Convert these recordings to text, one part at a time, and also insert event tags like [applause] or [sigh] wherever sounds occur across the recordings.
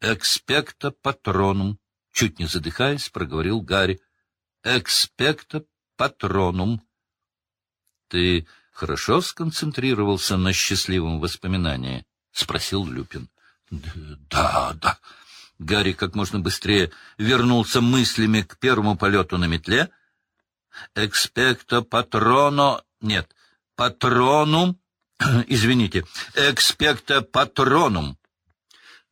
«Экспекта патронум», — чуть не задыхаясь, проговорил Гарри. «Экспекта патронум». «Ты хорошо сконцентрировался на счастливом воспоминании?» — спросил Люпин. — Да, да. Гарри как можно быстрее вернулся мыслями к первому полету на метле. «Экспекто патроно...» Нет, «патронум...» [clears throat] Извините, «экспекто патронум...»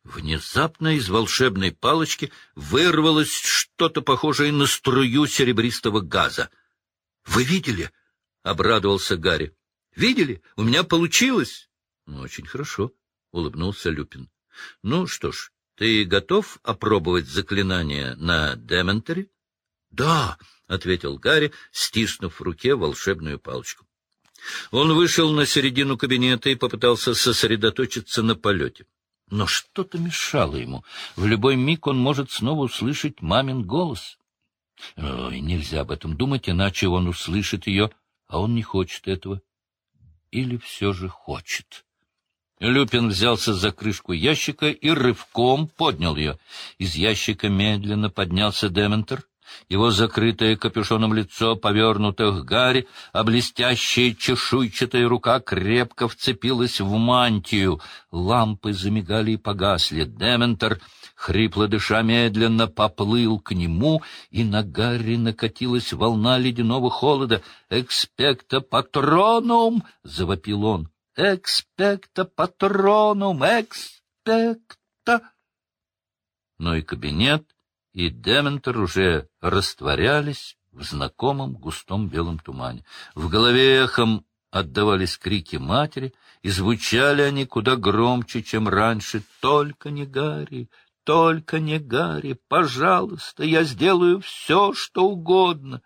Внезапно из волшебной палочки вырвалось что-то похожее на струю серебристого газа. — Вы видели? — обрадовался Гарри. — Видели? У меня получилось. — Ну, очень хорошо, — улыбнулся Люпин. — Ну что ж, ты готов опробовать заклинание на Дементоре? — Да, — ответил Гарри, стиснув в руке волшебную палочку. Он вышел на середину кабинета и попытался сосредоточиться на полете. Но что-то мешало ему. В любой миг он может снова услышать мамин голос. Ой, нельзя об этом думать, иначе он услышит ее, а он не хочет этого. Или все же хочет. Люпин взялся за крышку ящика и рывком поднял ее. Из ящика медленно поднялся Дементер. Его закрытое капюшоном лицо, повернуто к Гарри, а блестящая чешуйчатая рука крепко вцепилась в мантию. Лампы замигали и погасли. Дементер, хрипло дыша, медленно поплыл к нему, и на Гарри накатилась волна ледяного холода. «Экспекта патронум!» — завопил он. «Экспекта патронум! Экспекта!» Но и кабинет, и Дементер уже растворялись в знакомом густом белом тумане. В голове эхом отдавались крики матери, и звучали они куда громче, чем раньше. «Только не Гарри! Только не Гарри! Пожалуйста, я сделаю все, что угодно!»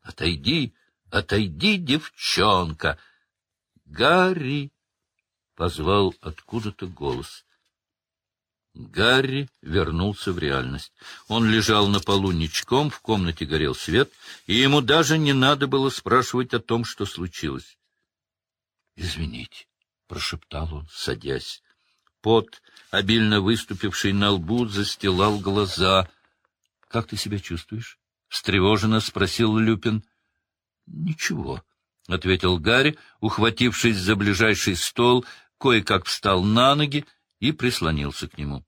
«Отойди! Отойди, девчонка!» «Гарри!» — позвал откуда-то голос. Гарри вернулся в реальность. Он лежал на полу ничком, в комнате горел свет, и ему даже не надо было спрашивать о том, что случилось. — Извините, — прошептал он, садясь. Пот, обильно выступивший на лбу, застилал глаза. — Как ты себя чувствуешь? — встревоженно спросил Люпин. — Ничего, — ответил Гарри, ухватившись за ближайший стол, кое-как встал на ноги и прислонился к нему. —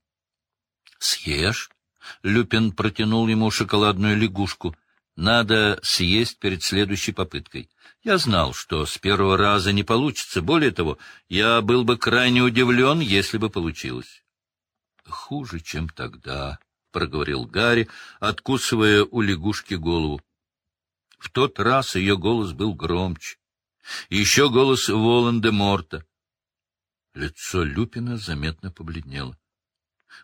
Съешь? — Люпин протянул ему шоколадную лягушку. — Надо съесть перед следующей попыткой. Я знал, что с первого раза не получится. Более того, я был бы крайне удивлен, если бы получилось. — Хуже, чем тогда, — проговорил Гарри, откусывая у лягушки голову. В тот раз ее голос был громче. Еще голос Волан-де-Морта. Лицо Люпина заметно побледнело. —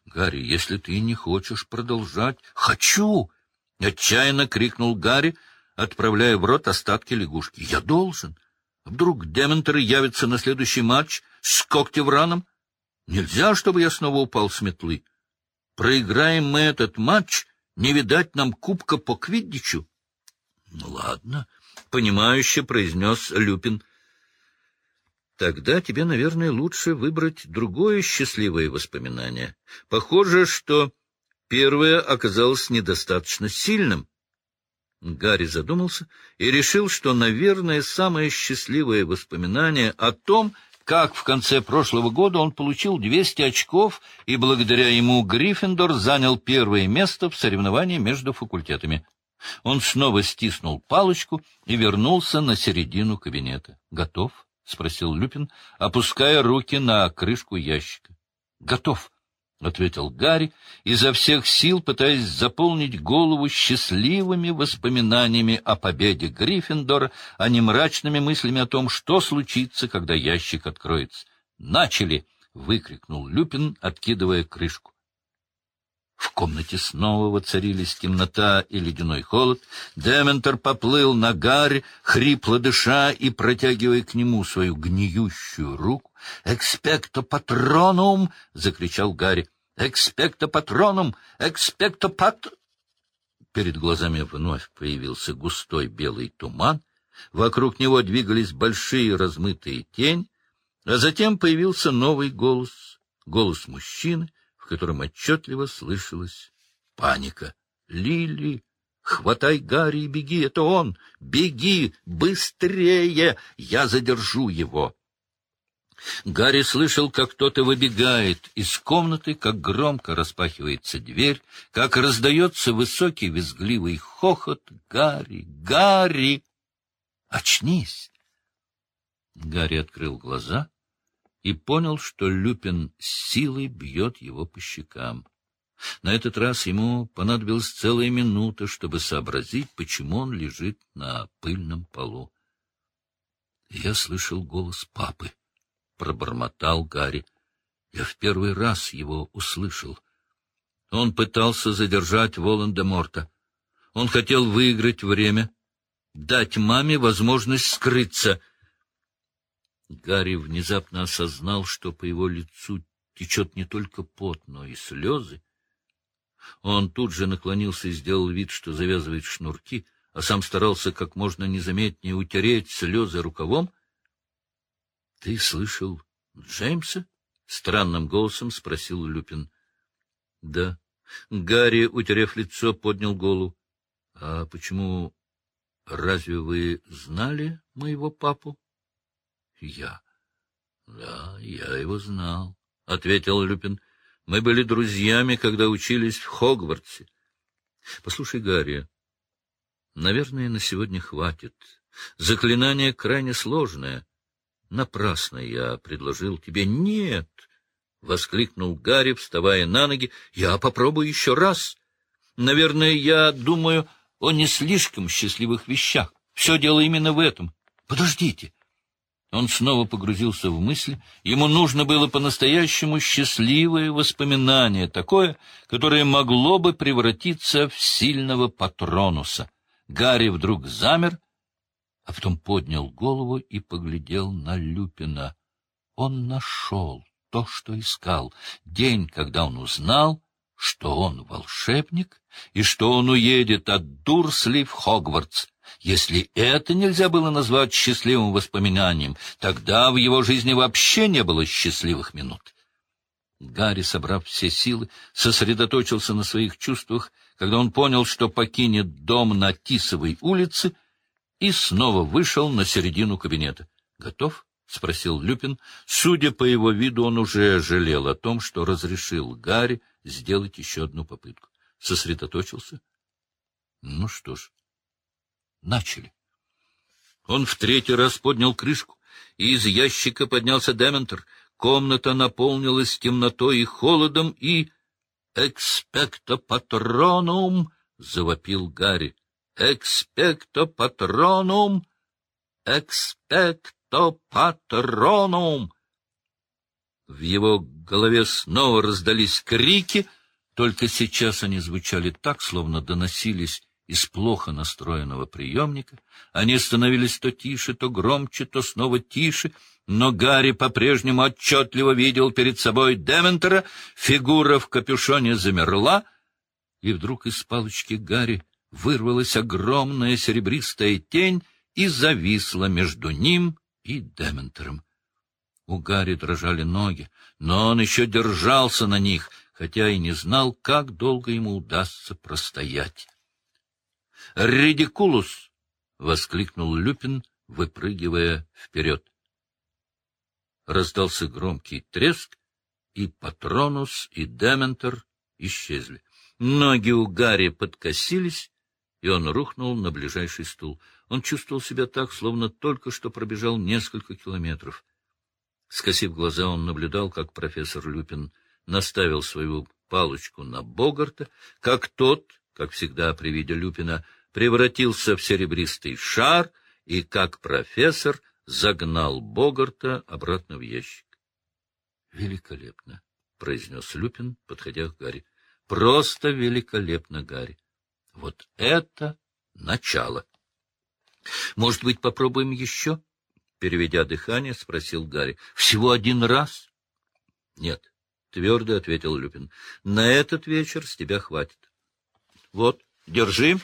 Гарри, если ты не хочешь продолжать... — Хочу! — отчаянно крикнул Гарри, отправляя в рот остатки лягушки. — Я должен. Вдруг Дементоры явятся на следующий матч с когтевраном? Нельзя, чтобы я снова упал с метлы. Проиграем мы этот матч, не видать нам кубка по квиддичу. — Ну, ладно, — понимающе произнес Люпин. — Тогда тебе, наверное, лучше выбрать другое счастливое воспоминание. Похоже, что первое оказалось недостаточно сильным. Гарри задумался и решил, что, наверное, самое счастливое воспоминание о том, как в конце прошлого года он получил 200 очков, и благодаря ему Гриффиндор занял первое место в соревновании между факультетами. Он снова стиснул палочку и вернулся на середину кабинета. — Готов? — спросил Люпин, опуская руки на крышку ящика. — Готов, — ответил Гарри, изо всех сил пытаясь заполнить голову счастливыми воспоминаниями о победе Гриффиндора, а не мрачными мыслями о том, что случится, когда ящик откроется. «Начали!» — выкрикнул Люпин, откидывая крышку. В комнате снова воцарились темнота и ледяной холод. Дементор поплыл на гарь, хрипло дыша и протягивая к нему свою гниющую руку. «Экспекто патронум!» — закричал Гарри. «Экспекто патронум! Экспекто пат...» Перед глазами вновь появился густой белый туман. Вокруг него двигались большие размытые тени, а затем появился новый голос, голос мужчины, котором отчетливо слышалась паника. «Лили, хватай Гарри и беги, это он! Беги! Быстрее! Я задержу его!» Гарри слышал, как кто-то выбегает из комнаты, как громко распахивается дверь, как раздается высокий визгливый хохот. «Гарри! Гарри! Очнись!» Гарри открыл глаза и понял, что Люпин силой бьет его по щекам. На этот раз ему понадобилась целая минута, чтобы сообразить, почему он лежит на пыльном полу. Я слышал голос папы. — пробормотал Гарри. Я в первый раз его услышал. Он пытался задержать Волан-де-Морта. Он хотел выиграть время, дать маме возможность скрыться. Гарри внезапно осознал, что по его лицу течет не только пот, но и слезы. Он тут же наклонился и сделал вид, что завязывает шнурки, а сам старался как можно незаметнее утереть слезы рукавом, — Ты слышал Джеймса? — странным голосом спросил Люпин. — Да. Гарри, утерев лицо, поднял голову. — А почему... Разве вы знали моего папу? — Я. — Да, я его знал, — ответил Люпин. — Мы были друзьями, когда учились в Хогвартсе. — Послушай, Гарри, наверное, на сегодня хватит. Заклинание крайне сложное. Напрасно я предложил тебе. Нет! — воскликнул Гарри, вставая на ноги. — Я попробую еще раз. Наверное, я думаю о не слишком счастливых вещах. Все дело именно в этом. Подождите. Он снова погрузился в мысли. Ему нужно было по-настоящему счастливое воспоминание, такое, которое могло бы превратиться в сильного патронуса. Гарри вдруг замер а потом поднял голову и поглядел на Люпина. Он нашел то, что искал. День, когда он узнал, что он волшебник и что он уедет от Дурсли в Хогвартс. Если это нельзя было назвать счастливым воспоминанием, тогда в его жизни вообще не было счастливых минут. Гарри, собрав все силы, сосредоточился на своих чувствах, когда он понял, что покинет дом на Тисовой улице — и снова вышел на середину кабинета. «Готов?» — спросил Люпин. Судя по его виду, он уже жалел о том, что разрешил Гарри сделать еще одну попытку. Сосредоточился. Ну что ж, начали. Он в третий раз поднял крышку, и из ящика поднялся Дементор. Комната наполнилась темнотой и холодом, и... «Экспекто патронум!» — завопил Гарри. Экспекто патронум! Экспекто патронум! В его голове снова раздались крики, только сейчас они звучали так, словно доносились из плохо настроенного приемника. Они становились то тише, то громче, то снова тише, но Гарри по-прежнему отчетливо видел перед собой Дементера, фигура в капюшоне замерла, и вдруг из палочки Гарри вырвалась огромная серебристая тень и зависла между ним и Дементером. У Гарри дрожали ноги, но он еще держался на них, хотя и не знал, как долго ему удастся простоять. «Редикулус!» — воскликнул Люпин, выпрыгивая вперед. Раздался громкий треск, и Патронус, и Дементер исчезли. Ноги у Гарри подкосились, и он рухнул на ближайший стул. Он чувствовал себя так, словно только что пробежал несколько километров. Скосив глаза, он наблюдал, как профессор Люпин наставил свою палочку на Богарта, как тот, как всегда при виде Люпина, превратился в серебристый шар и, как профессор, загнал Богарта обратно в ящик. — Великолепно, — произнес Люпин, подходя к Гарри. — Просто великолепно, Гарри. Вот это начало. — Может быть, попробуем еще? — переведя дыхание, спросил Гарри. — Всего один раз? — Нет, — твердо ответил Люпин. — На этот вечер с тебя хватит. — Вот, держи.